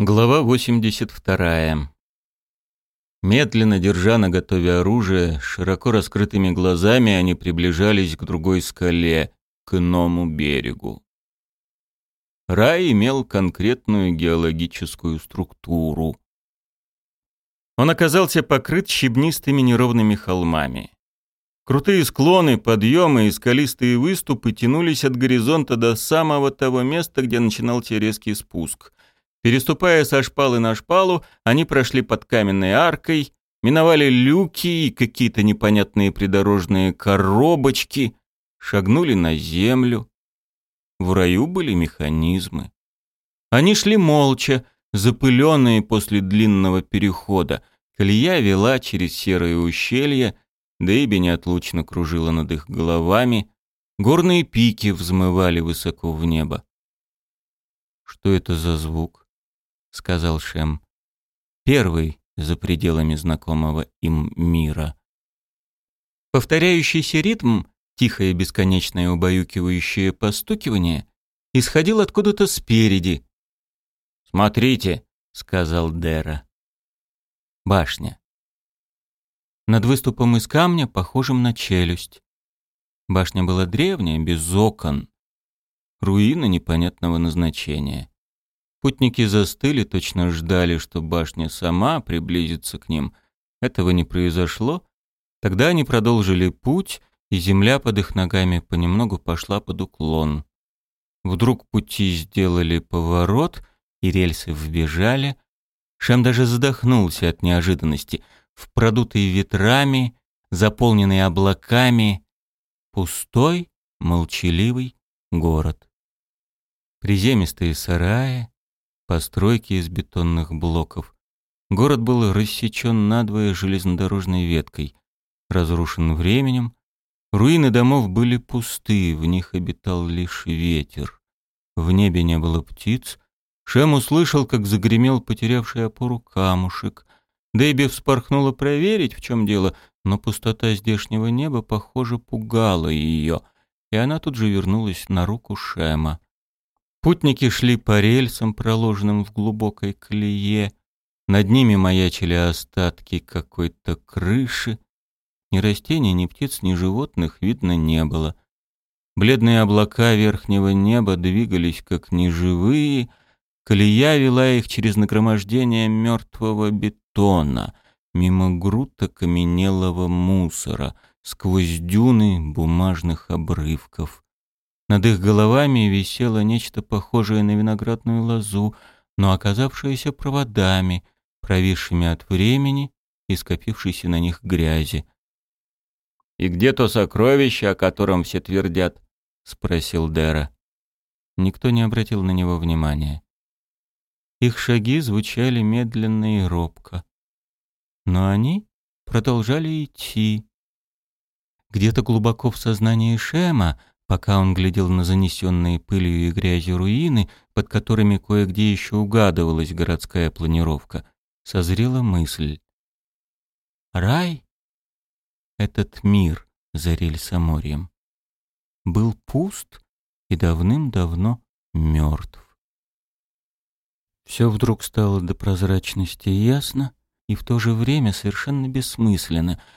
Глава 82. Медленно держа на готове оружие, широко раскрытыми глазами они приближались к другой скале, к иному берегу. Рай имел конкретную геологическую структуру. Он оказался покрыт щебнистыми неровными холмами. Крутые склоны, подъемы и скалистые выступы тянулись от горизонта до самого того места, где начинался резкий спуск — Переступая со шпалы на шпалу, они прошли под каменной аркой, миновали люки и какие-то непонятные придорожные коробочки, шагнули на землю. В раю были механизмы. Они шли молча, запыленные после длинного перехода. Колея вела через серое ущелье, Дэйби неотлучно кружила над их головами, горные пики взмывали высоко в небо. Что это за звук? — сказал Шем. «Первый за пределами знакомого им мира». Повторяющийся ритм, тихое бесконечное убаюкивающее постукивание, исходил откуда-то спереди. «Смотрите», — сказал Дера. Башня. Над выступом из камня, похожим на челюсть. Башня была древняя, без окон. Руина непонятного назначения. Путники застыли, точно ждали, что башня сама приблизится к ним. Этого не произошло. Тогда они продолжили путь, и земля под их ногами понемногу пошла под уклон. Вдруг пути сделали поворот, и рельсы вбежали. Шем даже задохнулся от неожиданности. В продутый ветрами, заполненный облаками, пустой, молчаливый город. Приземистые сараи, постройки из бетонных блоков. Город был рассечен надвое железнодорожной веткой, разрушен временем. Руины домов были пусты, в них обитал лишь ветер. В небе не было птиц. Шем услышал, как загремел потерявший опору камушек. Дэйби вспорхнула проверить, в чем дело, но пустота здешнего неба, похоже, пугала ее, и она тут же вернулась на руку Шема. Путники шли по рельсам, проложенным в глубокой колее. Над ними маячили остатки какой-то крыши. Ни растений, ни птиц, ни животных видно не было. Бледные облака верхнего неба двигались как неживые. Колея вела их через нагромождение мертвого бетона, мимо груд окаменелого мусора, сквозь дюны бумажных обрывков. Над их головами висело нечто похожее на виноградную лозу, но оказавшееся проводами, провисшими от времени и скопившейся на них грязи. «И где то сокровище, о котором все твердят?» — спросил Дера. Никто не обратил на него внимания. Их шаги звучали медленно и робко. Но они продолжали идти. Где-то глубоко в сознании Шема Пока он глядел на занесенные пылью и грязью руины, под которыми кое-где еще угадывалась городская планировка, созрела мысль. Рай, этот мир за рельсоморьем, был пуст и давным-давно мертв. Все вдруг стало до прозрачности ясно и в то же время совершенно бессмысленно —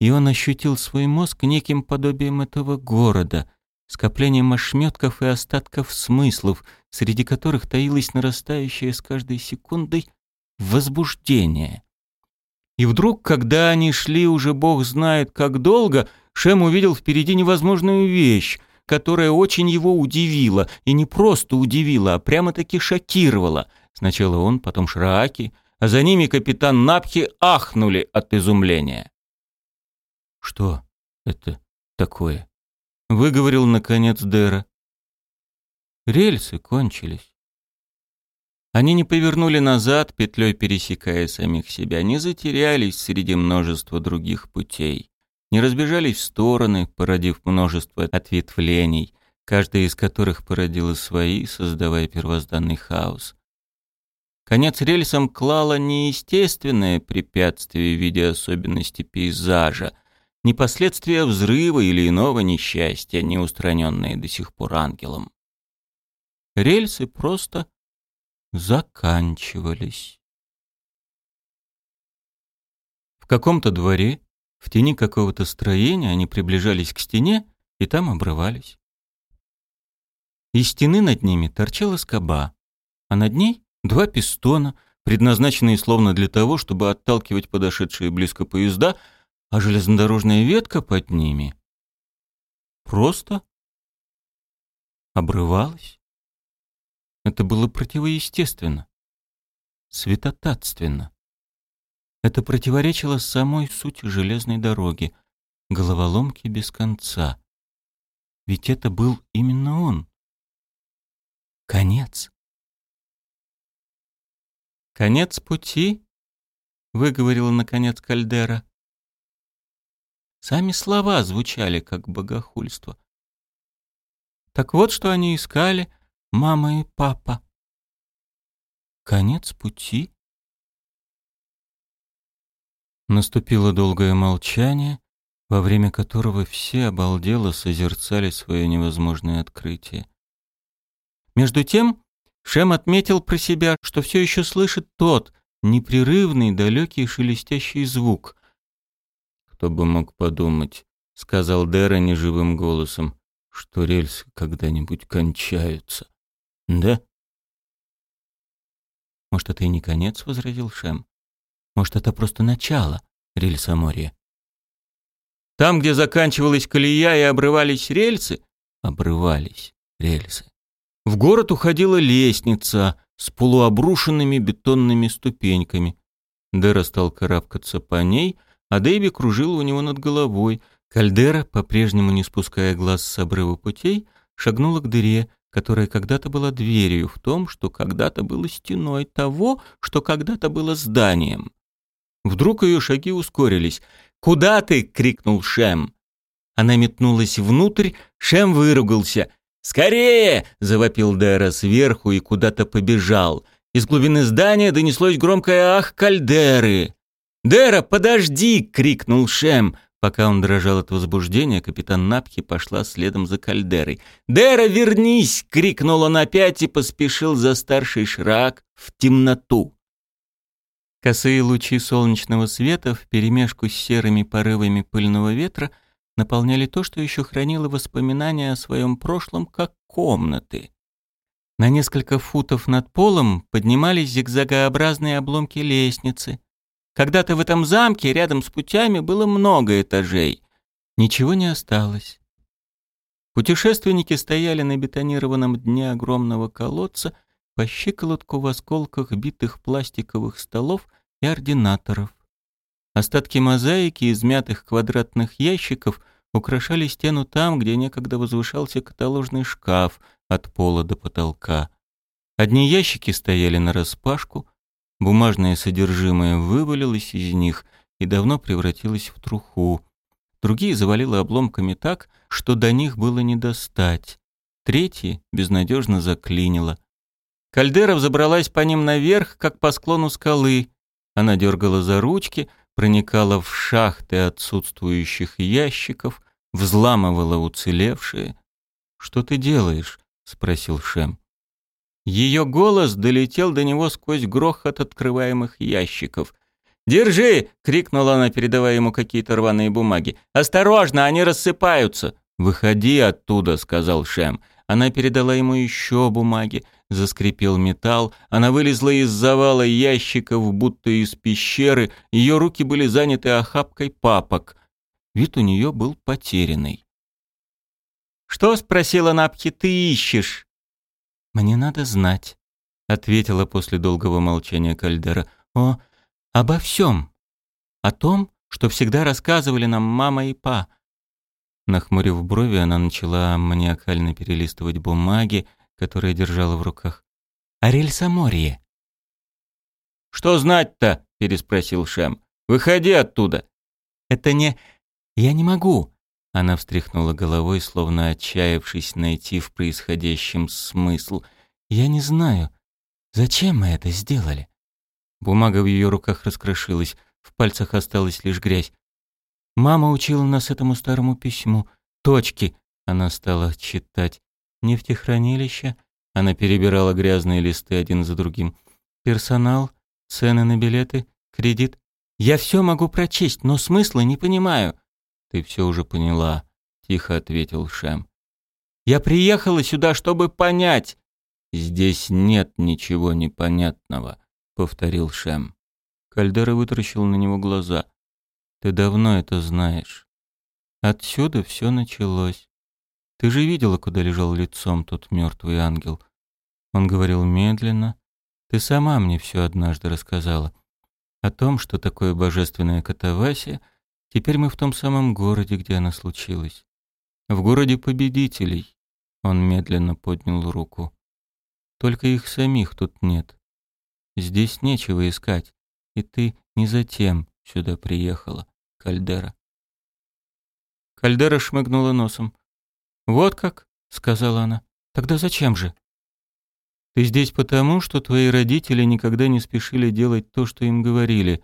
и он ощутил свой мозг неким подобием этого города, скоплением ошметков и остатков смыслов, среди которых таилось нарастающее с каждой секундой возбуждение. И вдруг, когда они шли уже бог знает как долго, Шем увидел впереди невозможную вещь, которая очень его удивила, и не просто удивила, а прямо-таки шокировала. Сначала он, потом Шрааки, а за ними капитан Напхи ахнули от изумления. «Что это такое?» — выговорил, наконец, Дэра. Рельсы кончились. Они не повернули назад, петлей пересекая самих себя, не затерялись среди множества других путей, не разбежались в стороны, породив множество ответвлений, каждая из которых породила свои, создавая первозданный хаос. Конец рельсам клало неестественное препятствие в виде особенностей пейзажа, не последствия взрыва или иного несчастья, не устраненные до сих пор ангелом. Рельсы просто заканчивались. В каком-то дворе, в тени какого-то строения, они приближались к стене и там обрывались. Из стены над ними торчала скоба, а над ней два пистона, предназначенные словно для того, чтобы отталкивать подошедшие близко поезда, а железнодорожная ветка под ними просто обрывалась. Это было противоестественно, святотатственно. Это противоречило самой сути железной дороги, головоломки без конца. Ведь это был именно он. Конец. «Конец пути?» — выговорила, наконец, Кальдера. Сами слова звучали как богохульство. Так вот, что они искали, мама и папа. Конец пути? Наступило долгое молчание, во время которого все обалдело созерцали свое невозможное открытие. Между тем, Шем отметил про себя, что все еще слышит тот непрерывный, далекий шелестящий звук. «Кто бы мог подумать», — сказал Дэра неживым голосом, «что рельсы когда-нибудь кончаются». «Да?» «Может, это и не конец?» — возразил Шем. «Может, это просто начало рельсоморья?» Там, где заканчивалась колея и обрывались рельсы, обрывались рельсы. В город уходила лестница с полуобрушенными бетонными ступеньками. Дэра стал карабкаться по ней, а Дэйби кружил у него над головой. Кальдера, по-прежнему не спуская глаз с обрыва путей, шагнула к дыре, которая когда-то была дверью в том, что когда-то было стеной того, что когда-то было зданием. Вдруг ее шаги ускорились. «Куда ты?» — крикнул Шем. Она метнулась внутрь, Шем выругался — «Скорее!» — завопил Дэра сверху и куда-то побежал. Из глубины здания донеслось громкое «Ах, кальдеры!» «Дэра, подожди!» — крикнул Шем. Пока он дрожал от возбуждения, капитан Напки пошла следом за кальдерой. «Дэра, вернись!» — крикнул он опять и поспешил за старший шрак в темноту. Косые лучи солнечного света вперемешку с серыми порывами пыльного ветра — наполняли то, что еще хранило воспоминания о своем прошлом, как комнаты. На несколько футов над полом поднимались зигзагообразные обломки лестницы. Когда-то в этом замке рядом с путями было много этажей. Ничего не осталось. Путешественники стояли на бетонированном дне огромного колодца по щиколотку в осколках битых пластиковых столов и ординаторов. Остатки мозаики из мятых квадратных ящиков украшали стену там, где некогда возвышался каталожный шкаф от пола до потолка. Одни ящики стояли нараспашку, бумажное содержимое вывалилось из них и давно превратилось в труху. Другие завалило обломками так, что до них было не достать. Третьи безнадежно заклинило. Кальдера взобралась по ним наверх, как по склону скалы. Она дергала за ручки, проникала в шахты отсутствующих ящиков, взламывала уцелевшие. «Что ты делаешь?» — спросил Шем. Ее голос долетел до него сквозь грохот открываемых ящиков. «Держи!» — крикнула она, передавая ему какие-то рваные бумаги. «Осторожно, они рассыпаются!» «Выходи оттуда», — сказал Шем. Она передала ему еще бумаги. Заскрипел металл, она вылезла из завала ящиков, будто из пещеры, ее руки были заняты охапкой папок. Вид у нее был потерянный. «Что?» — спросила Напхи, — «ты ищешь?» «Мне надо знать», — ответила после долгого молчания Кальдера. «О, обо всем. О том, что всегда рассказывали нам мама и па». Нахмурив брови, она начала маниакально перелистывать бумаги, которое держала в руках. «Арель Саморье». «Что знать-то?» — переспросил Шем. «Выходи оттуда». «Это не... Я не могу». Она встряхнула головой, словно отчаявшись найти в происходящем смысл. «Я не знаю, зачем мы это сделали?» Бумага в ее руках раскрошилась, в пальцах осталась лишь грязь. «Мама учила нас этому старому письму. Точки!» Она стала читать нефтехранилища, Она перебирала грязные листы один за другим. «Персонал, цены на билеты, кредит. Я все могу прочесть, но смысла не понимаю». «Ты все уже поняла», — тихо ответил Шем. «Я приехала сюда, чтобы понять». «Здесь нет ничего непонятного», — повторил Шем. Кальдера вытаращил на него глаза. «Ты давно это знаешь. Отсюда все началось. Ты же видела, куда лежал лицом тот мертвый ангел. Он говорил медленно. Ты сама мне все однажды рассказала. О том, что такое божественная катавасия, теперь мы в том самом городе, где она случилась. В городе победителей. Он медленно поднял руку. Только их самих тут нет. Здесь нечего искать. И ты не затем сюда приехала, Кальдера. Кальдера шмыгнула носом. «Вот как?» — сказала она. «Тогда зачем же?» «Ты здесь потому, что твои родители никогда не спешили делать то, что им говорили.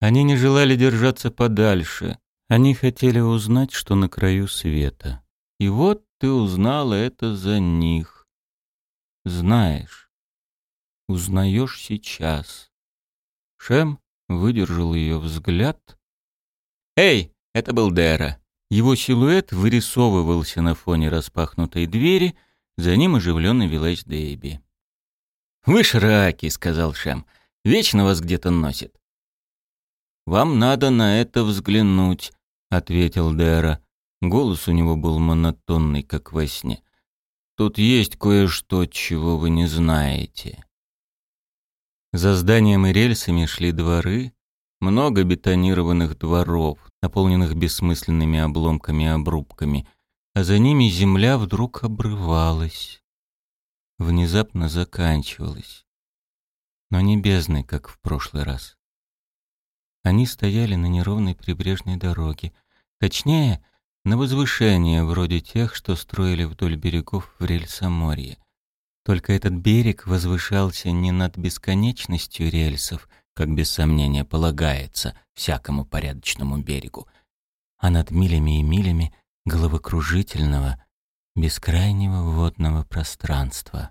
Они не желали держаться подальше. Они хотели узнать, что на краю света. И вот ты узнала это за них. Знаешь. Узнаешь сейчас». Шем выдержал ее взгляд. «Эй, это был Дэра. Его силуэт вырисовывался на фоне распахнутой двери, за ним оживленно велась Дэйби. «Вы шраки», — сказал Шем, — «вечно вас где-то носит». «Вам надо на это взглянуть», — ответил Дэра. Голос у него был монотонный, как во сне. «Тут есть кое-что, чего вы не знаете». За зданием и рельсами шли дворы, много бетонированных дворов, наполненных бессмысленными обломками и обрубками, а за ними земля вдруг обрывалась, внезапно заканчивалась, но не бездной, как в прошлый раз. Они стояли на неровной прибрежной дороге, точнее, на возвышении, вроде тех, что строили вдоль берегов в Рельсоморье. Только этот берег возвышался не над бесконечностью рельсов, как без сомнения полагается всякому порядочному берегу, а над милями и милями головокружительного, бескрайнего водного пространства.